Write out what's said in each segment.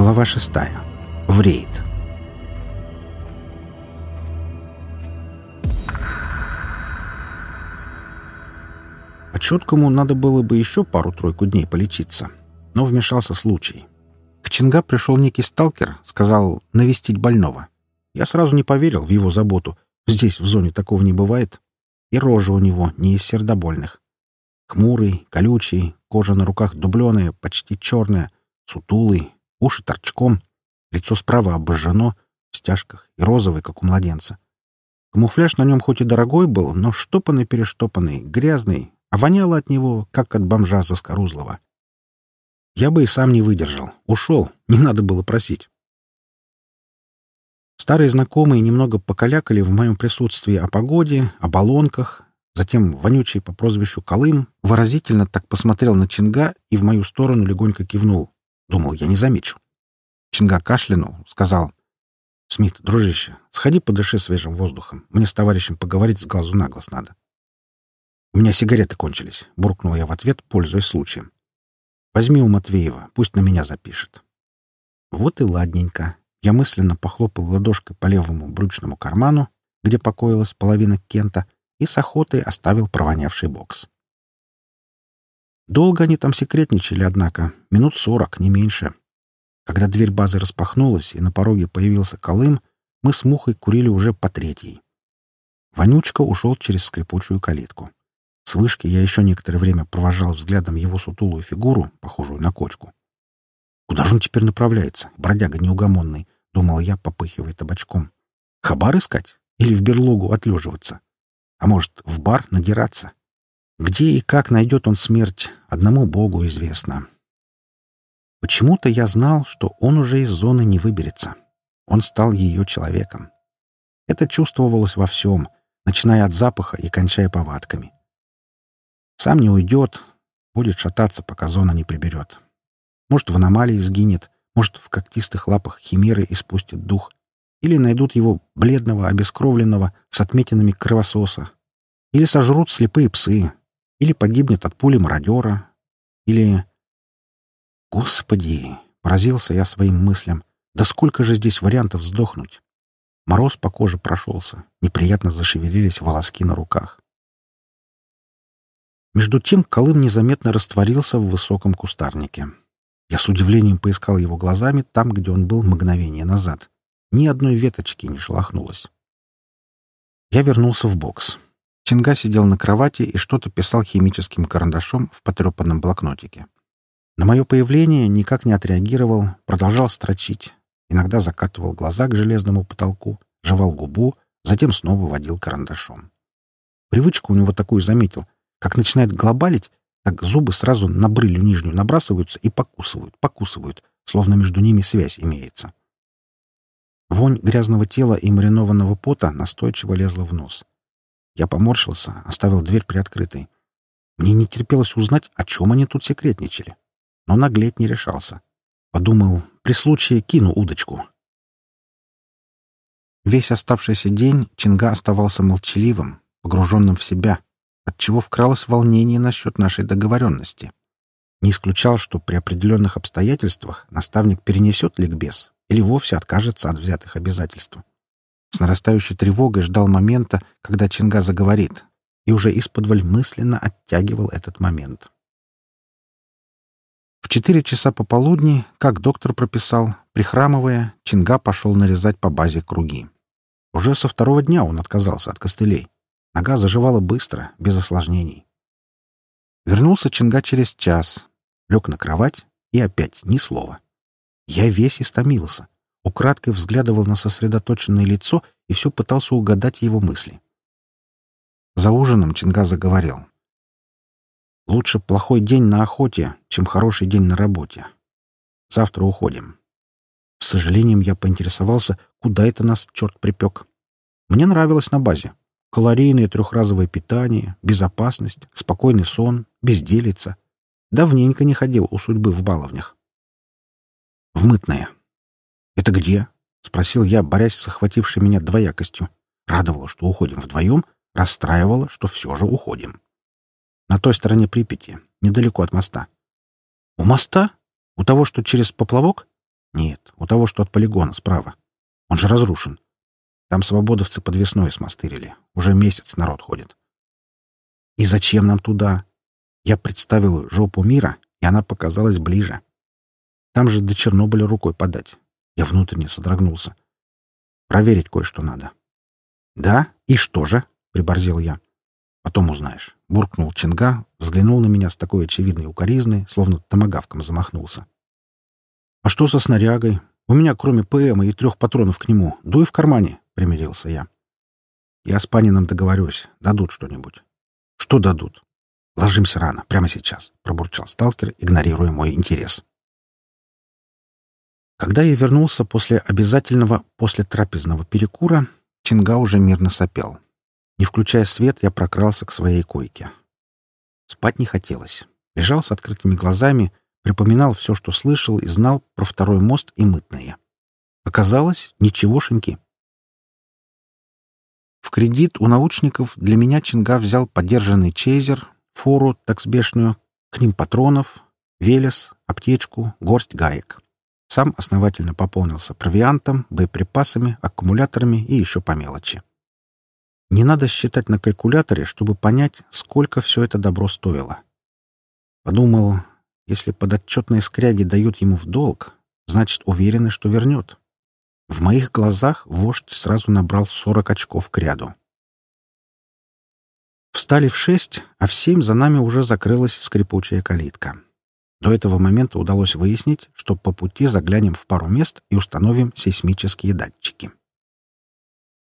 Глава шестая. В рейд. По четкому надо было бы еще пару-тройку дней полечиться, но вмешался случай. К Чинга пришел некий сталкер, сказал навестить больного. Я сразу не поверил в его заботу. Здесь, в зоне, такого не бывает. И рожа у него не из сердобольных. Хмурый, колючий, кожа на руках дубленая, почти черная, сутулый, уши торчком, лицо справа обожжено, в стяжках и розовый, как у младенца. Камуфляж на нем хоть и дорогой был, но штопанный-перештопанный, грязный, а воняло от него, как от бомжа заскорузлого. Я бы и сам не выдержал. Ушел. Не надо было просить. Старые знакомые немного покалякали в моем присутствии о погоде, о баллонках. Затем вонючий по прозвищу Колым выразительно так посмотрел на Чинга и в мою сторону легонько кивнул. Думал, я не замечу. Чинга кашлянул, сказал. «Смит, дружище, сходи подыши свежим воздухом. Мне с товарищем поговорить с глазу на глаз надо». «У меня сигареты кончились», — буркнул я в ответ, пользуясь случаем. «Возьми у Матвеева, пусть на меня запишет». Вот и ладненько. Я мысленно похлопал ладошкой по левому брючному карману, где покоилась половина Кента, и с охотой оставил провонявший бокс. Долго они там секретничали, однако, минут сорок, не меньше. Когда дверь базы распахнулась и на пороге появился Колым, мы с Мухой курили уже по третьей. Вонючка ушел через скрипучую калитку. С вышки я еще некоторое время провожал взглядом его сутулую фигуру, похожую на кочку. «Куда же он теперь направляется, бродяга неугомонный?» — думал я, попыхивая табачком. «Хабар искать? Или в берлогу отлеживаться? А может, в бар надираться?» Где и как найдет он смерть, одному Богу известно. Почему-то я знал, что он уже из зоны не выберется. Он стал ее человеком. Это чувствовалось во всем, начиная от запаха и кончая повадками. Сам не уйдет, будет шататься, пока зона не приберет. Может, в аномалии сгинет, может, в когтистых лапах химеры испустит дух, или найдут его бледного, обескровленного, с отметинами кровососа, или сожрут слепые псы, или погибнет от пули мародера. Или... Господи! Поразился я своим мыслям. Да сколько же здесь вариантов сдохнуть? Мороз по коже прошелся. Неприятно зашевелились волоски на руках. Между тем Колым незаметно растворился в высоком кустарнике. Я с удивлением поискал его глазами там, где он был мгновение назад. Ни одной веточки не шелохнулось. Я вернулся в бокс. Чинга сидел на кровати и что-то писал химическим карандашом в потрепанном блокнотике. На мое появление никак не отреагировал, продолжал строчить. Иногда закатывал глаза к железному потолку, жевал губу, затем снова водил карандашом. Привычку у него такую заметил. Как начинает глобалить, так зубы сразу на брылью нижнюю набрасываются и покусывают, покусывают, словно между ними связь имеется. Вонь грязного тела и маринованного пота настойчиво лезла в нос. Я поморщился, оставил дверь приоткрытой. Мне не терпелось узнать, о чем они тут секретничали. Но наглеть не решался. Подумал, при случае кину удочку. Весь оставшийся день Чинга оставался молчаливым, погруженным в себя, отчего вкралось волнение насчет нашей договоренности. Не исключал, что при определенных обстоятельствах наставник перенесет ликбез или вовсе откажется от взятых обязательств. С нарастающей тревогой ждал момента, когда Чинга заговорит, и уже исподволь мысленно оттягивал этот момент. В четыре часа пополудни, как доктор прописал, прихрамывая, Чинга пошел нарезать по базе круги. Уже со второго дня он отказался от костылей. Нога заживала быстро, без осложнений. Вернулся Чинга через час, лег на кровать и опять ни слова. Я весь истомился украдкой взглядывал на сосредоточенное лицо и все пытался угадать его мысли. За ужином Чинга заговорил. «Лучше плохой день на охоте, чем хороший день на работе. Завтра уходим». С сожалением я поинтересовался, куда это нас черт припек. Мне нравилось на базе. Калорийное трехразовое питание, безопасность, спокойный сон, безделица. Давненько не ходил у судьбы в баловнях. В мытное. «Это где?» — спросил я, борясь с охватившей меня двоякостью. Радовало, что уходим вдвоем, расстраивало, что все же уходим. На той стороне Припяти, недалеко от моста. «У моста? У того, что через поплавок?» Нет, у того, что от полигона, справа. Он же разрушен. Там свободовцы подвесной смастырили. Уже месяц народ ходит. И зачем нам туда? Я представил жопу мира, и она показалась ближе. Там же до Чернобыля рукой подать. Я внутренне содрогнулся. Проверить кое-что надо. «Да? И что же?» — приборзил я. «Потом узнаешь». Буркнул Чинга, взглянул на меня с такой очевидной укоризной, словно томогавком замахнулся. «А что со снарягой? У меня, кроме ПМ и трех патронов к нему, дуй в кармане», — примирился я. «Я с Панином договорюсь. Дадут что-нибудь». «Что дадут?» «Ложимся рано, прямо сейчас», — пробурчал сталкер, игнорируя мой интерес. Когда я вернулся после обязательного после трапезного перекура, Чинга уже мирно сопел. Не включая свет, я прокрался к своей койке. Спать не хотелось. Лежал с открытыми глазами, припоминал все, что слышал и знал про второй мост и мытное. Оказалось, ничегошеньки. В кредит у научников для меня Чинга взял подержанный чейзер, фору таксбешную, к ним патронов, велес, аптечку, горсть гаек. Сам основательно пополнился провиантом, боеприпасами, аккумуляторами и еще по мелочи. Не надо считать на калькуляторе, чтобы понять, сколько все это добро стоило. Подумал, если подотчетные скряги дают ему в долг, значит, уверены, что вернет. В моих глазах вождь сразу набрал сорок очков к ряду. Встали в шесть, а в семь за нами уже закрылась скрипучая калитка. До этого момента удалось выяснить, что по пути заглянем в пару мест и установим сейсмические датчики.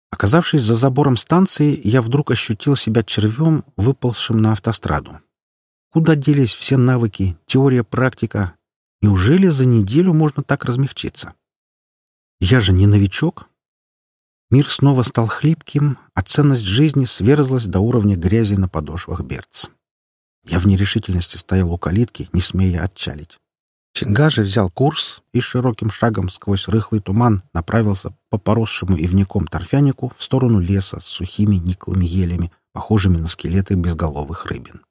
Оказавшись за забором станции, я вдруг ощутил себя червем, выползшим на автостраду. Куда делись все навыки, теория, практика? Неужели за неделю можно так размягчиться? Я же не новичок. Мир снова стал хлипким, а ценность жизни сверзлась до уровня грязи на подошвах берц. Я в нерешительности стоял у калитки, не смея отчалить. Чинга же взял курс и широким шагом сквозь рыхлый туман направился по поросшему ивняком торфянику в сторону леса с сухими никлыми елями, похожими на скелеты безголовых рыбин.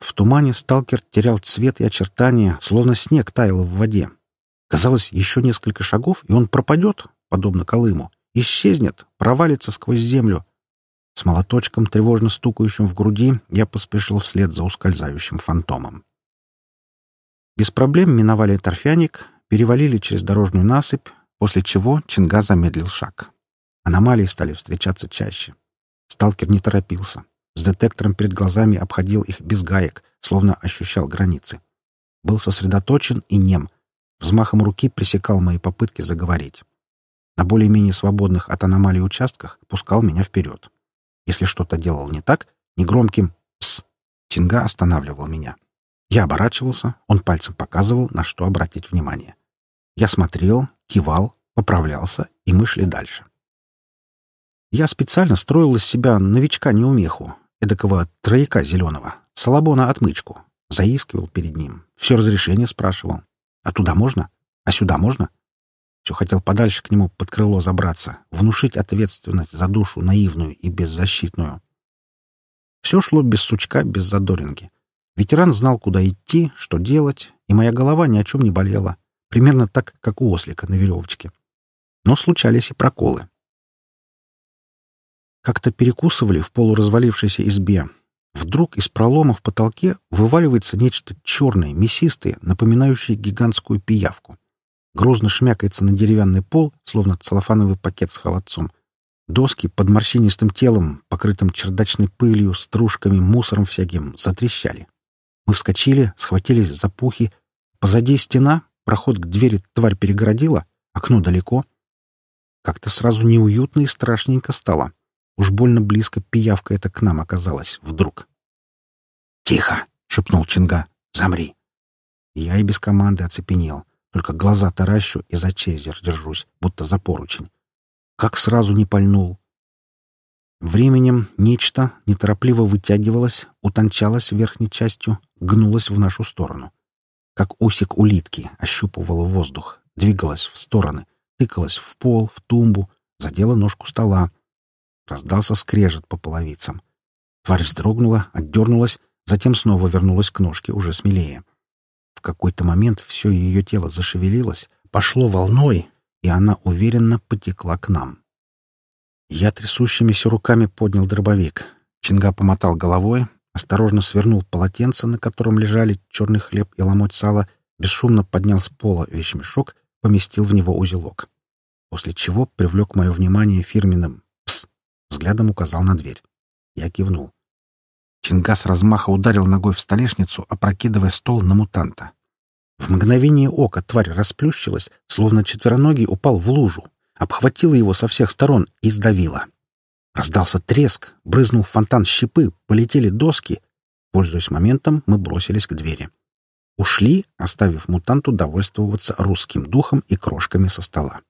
В тумане сталкер терял цвет и очертания, словно снег таял в воде. Казалось, еще несколько шагов, и он пропадет, подобно Колыму, исчезнет, провалится сквозь землю, с молоточком, тревожно стукающим в груди, я поспешил вслед за ускользающим фантомом. Без проблем миновали торфяник, перевалили через дорожную насыпь, после чего Чинга замедлил шаг. Аномалии стали встречаться чаще. Сталкер не торопился. С детектором перед глазами обходил их без гаек, словно ощущал границы. Был сосредоточен и нем. Взмахом руки пресекал мои попытки заговорить. На более-менее свободных от аномалий участках пускал меня вперед. Если что-то делал не так, негромким «пс» Чинга останавливал меня. Я оборачивался, он пальцем показывал, на что обратить внимание. Я смотрел, кивал, поправлялся, и мы шли дальше. Я специально строил из себя новичка-неумеху, эдакого трояка зеленого, салабона-отмычку. Заискивал перед ним, все разрешение спрашивал. А туда можно? А сюда можно? Все хотел подальше к нему под крыло забраться, внушить ответственность за душу наивную и беззащитную. Все шло без сучка, без задоринки. Ветеран знал, куда идти, что делать, и моя голова ни о чем не болела. Примерно так, как у ослика на веревочке. Но случались и проколы. Как-то перекусывали в полуразвалившейся избе. Вдруг из пролома в потолке вываливается нечто черное, мясистое, напоминающее гигантскую пиявку грозно шмякается на деревянный пол, словно целлофановый пакет с холодцом. Доски под морщинистым телом, покрытым чердачной пылью, стружками, мусором всяким, затрещали. Мы вскочили, схватились за пухи. Позади стена, проход к двери тварь перегородила, окно далеко. Как-то сразу неуютно и страшненько стало. Уж больно близко пиявка эта к нам оказалась вдруг. «Тихо!» — шепнул Чинга. «Замри!» Я и без команды оцепенел. Только глаза таращу и за чейзер держусь, будто за поручень. Как сразу не пальнул. Временем нечто неторопливо вытягивалось, утончалось верхней частью, гнулось в нашу сторону. Как усик улитки ощупывало воздух, двигалось в стороны, тыкалось в пол, в тумбу, задела ножку стола. Раздался скрежет по половицам. Тварь вздрогнула, отдернулась, затем снова вернулась к ножке уже смелее. Какой-то момент все ее тело зашевелилось, пошло волной, и она уверенно потекла к нам. Я трясущимися руками поднял дробовик. Чинга помотал головой, осторожно свернул полотенце, на котором лежали черный хлеб и ломоть сала, бесшумно поднял с пола вещмешок, поместил в него узелок. После чего привлек мое внимание фирменным «пс», взглядом указал на дверь. Я кивнул. Чинга размаха ударил ногой в столешницу, опрокидывая стол на мутанта. В мгновение ока тварь расплющилась, словно четвероногий упал в лужу, обхватила его со всех сторон и сдавила. Раздался треск, брызнул фонтан щепы, полетели доски. Пользуясь моментом, мы бросились к двери. Ушли, оставив мутанту довольствоваться русским духом и крошками со стола.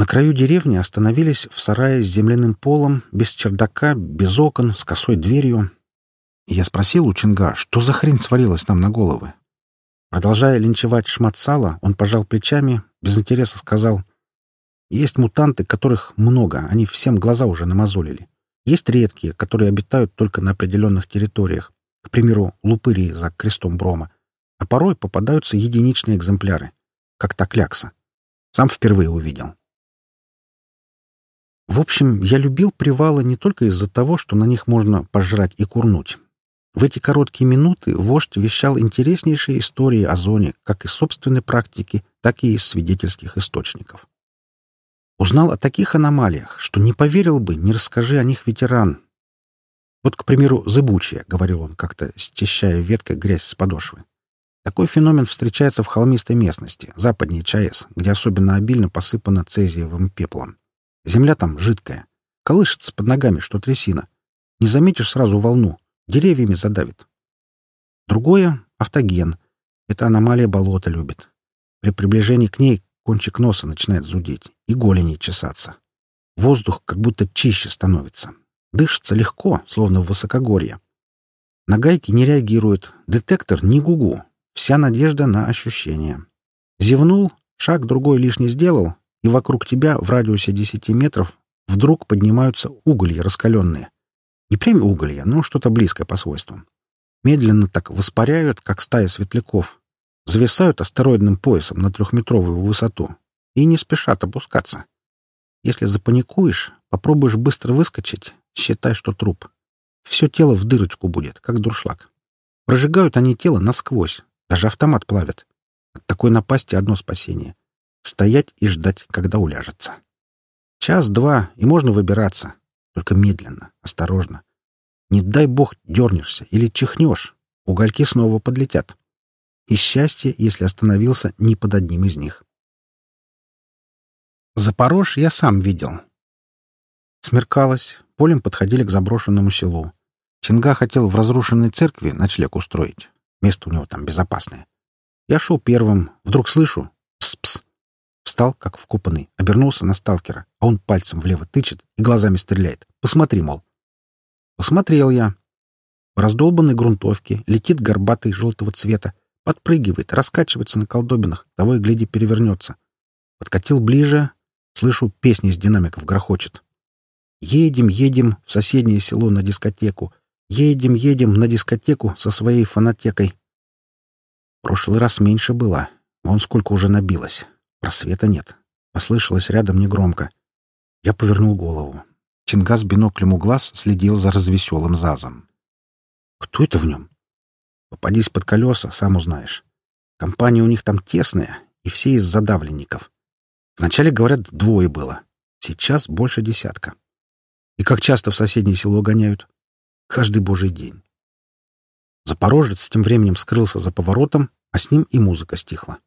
На краю деревни остановились в сарае с земляным полом, без чердака, без окон, с косой дверью. Я спросил у Чинга, что за хрень свалилась нам на головы. Продолжая линчевать шмат сала, он пожал плечами, без интереса сказал, «Есть мутанты, которых много, они всем глаза уже намазолили. Есть редкие, которые обитают только на определенных территориях, к примеру, лупыри за крестом Брома, а порой попадаются единичные экземпляры, как та клякса. Сам впервые увидел. В общем, я любил привалы не только из-за того, что на них можно пожрать и курнуть. В эти короткие минуты вождь вещал интереснейшие истории о зоне как из собственной практики, так и из свидетельских источников. Узнал о таких аномалиях, что не поверил бы, не расскажи о них ветеран. Вот, к примеру, зыбучая, — говорил он как-то, счищая веткой грязь с подошвы. Такой феномен встречается в холмистой местности, западнее ЧАЭС, где особенно обильно посыпано цезиевым пеплом. Земля там жидкая. Колышется под ногами, что трясина. Не заметишь сразу волну, Деревьями задавит. Другое — автоген. Это аномалия болота любит. При приближении к ней кончик носа начинает зудеть и голени чесаться. Воздух как будто чище становится. Дышится легко, словно в высокогорье. На гайки не реагирует, детектор не гугу. Вся надежда на ощущение. Зевнул, шаг другой лишний сделал, и вокруг тебя в радиусе 10 метров вдруг поднимаются уголья раскаленные. Не прям уголья, но что-то близкое по свойствам. Медленно так воспаряют, как стая светляков. Зависают астероидным поясом на трехметровую высоту и не спешат опускаться. Если запаникуешь, попробуешь быстро выскочить, считай, что труп. Все тело в дырочку будет, как дуршлаг. Прожигают они тело насквозь, даже автомат плавят. От такой напасти одно спасение — стоять и ждать, когда уляжется. Час-два, и можно выбираться. Только медленно, осторожно. Не дай бог дернешься или чихнешь, угольки снова подлетят. И счастье, если остановился не под одним из них. Запорож я сам видел. Смеркалось, полем подходили к заброшенному селу. Чинга хотел в разрушенной церкви ночлег устроить. Место у него там безопасное. Я шел первым, вдруг слышу «пс-пс». Встал, как вкопанный, обернулся на сталкера, а он пальцем влево тычет и глазами стреляет. Посмотри, мол. Посмотрел я. В раздолбанной грунтовке летит горбатый желтого цвета, подпрыгивает, раскачивается на колдобинах, того и гляди перевернется. Подкатил ближе, слышу, песни из динамиков грохочет. Едем, едем в соседнее село на дискотеку. Едем, едем на дискотеку со своей фанатекой. Прошлый раз меньше было. Вон сколько уже набилось. Просвета нет. Послышалось рядом негромко. Я повернул голову. Чингас биноклем у глаз следил за развеселым зазом. «Кто это в нем?» «Попадись под колеса, сам узнаешь. Компания у них там тесная, и все из задавленников. Вначале, говорят, двое было. Сейчас больше десятка. И как часто в соседнее село гоняют? Каждый божий день». Запорожец тем временем скрылся за поворотом, а с ним и музыка стихла.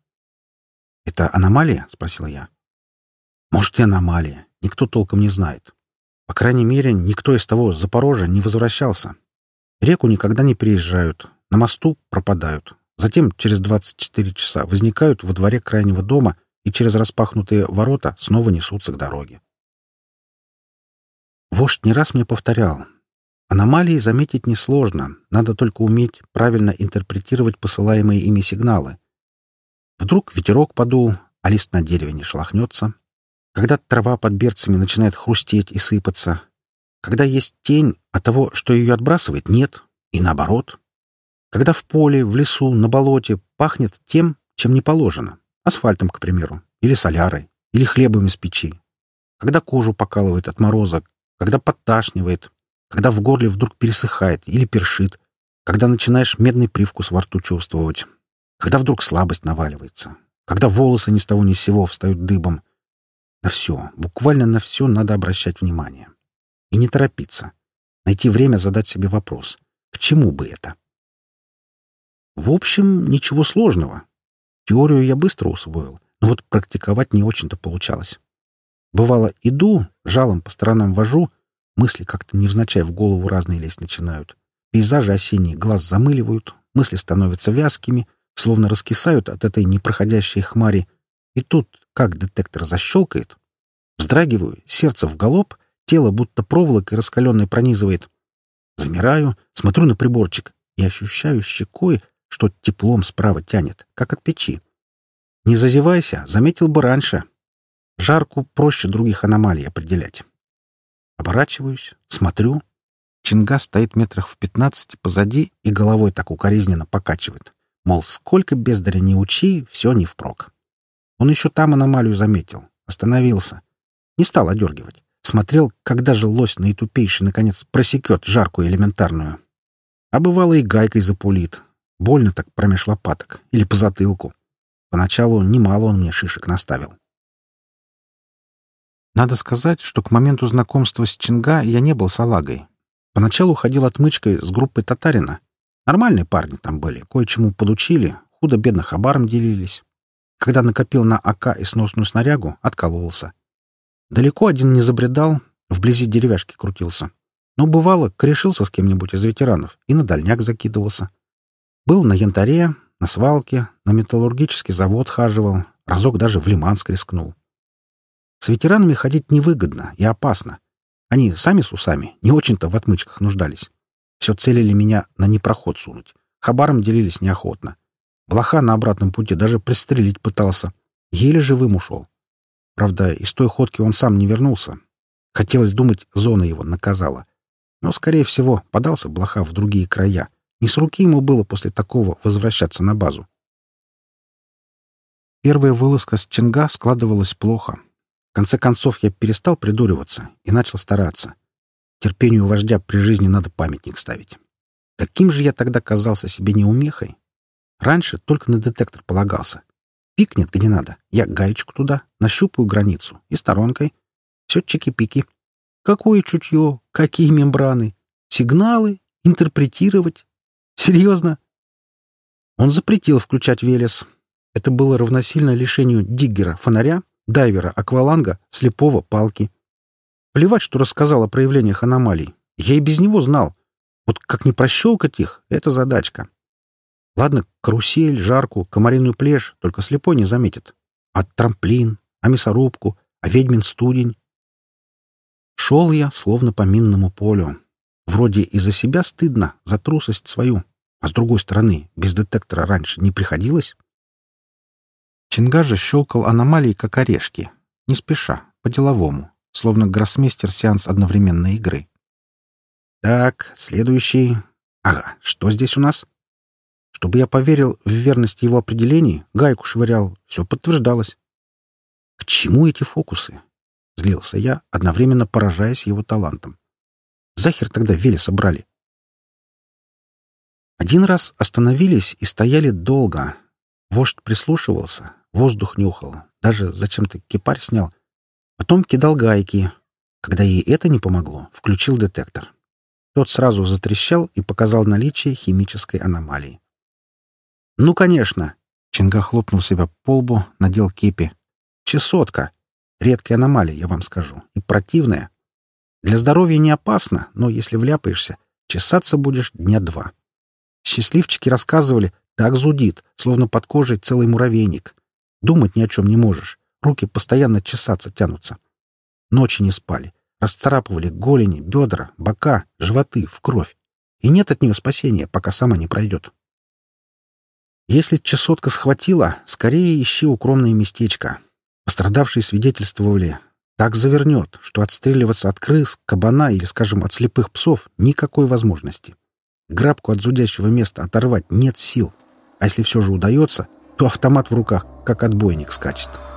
«Это аномалия?» — спросил я. «Может, и аномалия. Никто толком не знает. По крайней мере, никто из того Запорожья не возвращался. Реку никогда не переезжают, на мосту пропадают. Затем через 24 часа возникают во дворе крайнего дома и через распахнутые ворота снова несутся к дороге. Вождь не раз мне повторял. Аномалии заметить несложно, надо только уметь правильно интерпретировать посылаемые ими сигналы. Вдруг ветерок подул, а лист на дереве не шелохнется. Когда трава под берцами начинает хрустеть и сыпаться. Когда есть тень, а того, что ее отбрасывает, нет. И наоборот. Когда в поле, в лесу, на болоте пахнет тем, чем не положено. Асфальтом, к примеру, или солярой, или хлебом из печи. Когда кожу покалывает от мороза, когда подташнивает, когда в горле вдруг пересыхает или першит, когда начинаешь медный привкус во рту чувствовать, когда вдруг слабость наваливается, когда волосы ни с того ни с сего встают дыбом. На все, буквально на все надо обращать внимание. И не торопиться. Найти время задать себе вопрос. К чему бы это? В общем, ничего сложного. Теорию я быстро усвоил, но вот практиковать не очень-то получалось. Бывало, иду, жалом по сторонам вожу, мысли как-то невзначай в голову разные лезть начинают. Пейзажи осенние глаз замыливают, мысли становятся вязкими, словно раскисают от этой непроходящей хмари. И тут, как детектор защелкает, вздрагиваю, сердце в галоп, тело будто проволокой раскаленной пронизывает. Замираю, смотрю на приборчик и ощущаю щекой, что теплом справа тянет, как от печи. Не зазевайся, заметил бы раньше. Жарку проще других аномалий определять. Оборачиваюсь, смотрю. Чинга стоит метрах в пятнадцати позади и головой так укоризненно покачивает. Мол, сколько бездаря не учи, все не впрок. Он еще там аномалию заметил. Остановился. Не стал одергивать. Смотрел, когда же лось наитупейший наконец просекет жаркую элементарную. А бывало и гайкой запулит. Больно так промеж лопаток. Или по затылку. Поначалу немало он мне шишек наставил. Надо сказать, что к моменту знакомства с Чинга я не был салагой. Поначалу ходил отмычкой с группой татарина. Нормальные парни там были, кое-чему подучили, худо-бедно хабаром делились. Когда накопил на АК и сносную снарягу, откололся. Далеко один не забредал, вблизи деревяшки крутился. Но бывало, корешился с кем-нибудь из ветеранов и на дальняк закидывался. Был на янтаре, на свалке, на металлургический завод хаживал, разок даже в Лиманск рискнул. С ветеранами ходить невыгодно и опасно. Они сами с усами не очень-то в отмычках нуждались. Все целили меня на непроход сунуть. Хабаром делились неохотно. Блоха на обратном пути даже пристрелить пытался. Еле живым ушел. Правда, из той ходки он сам не вернулся. Хотелось думать, зона его наказала. Но, скорее всего, подался блоха в другие края. Не с руки ему было после такого возвращаться на базу. Первая вылазка с Ченга складывалась плохо. В конце концов, я перестал придуриваться и начал стараться. Терпению вождя при жизни надо памятник ставить. Каким же я тогда казался себе неумехой? Раньше только на детектор полагался. Пикнет где надо. Я гаечку туда, нащупаю границу и сторонкой. Все чики-пики. Какое чутье, какие мембраны, сигналы, интерпретировать. Серьезно? Он запретил включать Велес. Это было равносильно лишению диггера, фонаря дайвера, акваланга, слепого, палки. Плевать, что рассказал о проявлениях аномалий. Я и без него знал. Вот как не прощелкать их — это задачка. Ладно, карусель, жарку, комариную плешь только слепой не заметит. А трамплин, а мясорубку, а ведьмин студень. Шел я, словно по минному полю. Вроде и за себя стыдно, за трусость свою. А с другой стороны, без детектора раньше не приходилось. Чинга же щелкал аномалии, как орешки. Не спеша, по-деловому, словно гроссмейстер сеанс одновременной игры. Так, следующий. Ага, что здесь у нас? Чтобы я поверил в верность его определений, гайку швырял, все подтверждалось. К чему эти фокусы? Злился я, одновременно поражаясь его талантом. Захер тогда Вели собрали. Один раз остановились и стояли долго. Вождь прислушивался, Воздух нюхал. Даже зачем-то кипарь снял. Потом кидал гайки. Когда ей это не помогло, включил детектор. Тот сразу затрещал и показал наличие химической аномалии. «Ну, конечно!» Чинга хлопнул себя по лбу, надел кепи. «Чесотка! Редкая аномалия, я вам скажу. И противная. Для здоровья не опасно, но если вляпаешься, чесаться будешь дня два. Счастливчики рассказывали, так зудит, словно под кожей целый муравейник. Думать ни о чем не можешь. Руки постоянно чесаться тянутся. Ночи не спали. Расцарапывали голени, бедра, бока, животы в кровь. И нет от нее спасения, пока сама не пройдет. Если чесотка схватила, скорее ищи укромное местечко. Пострадавшие свидетельствовали, так завернет, что отстреливаться от крыс, кабана или, скажем, от слепых псов никакой возможности. Грабку от зудящего места оторвать нет сил. А если все же удается, то автомат в руках, как отбойник, скачет. —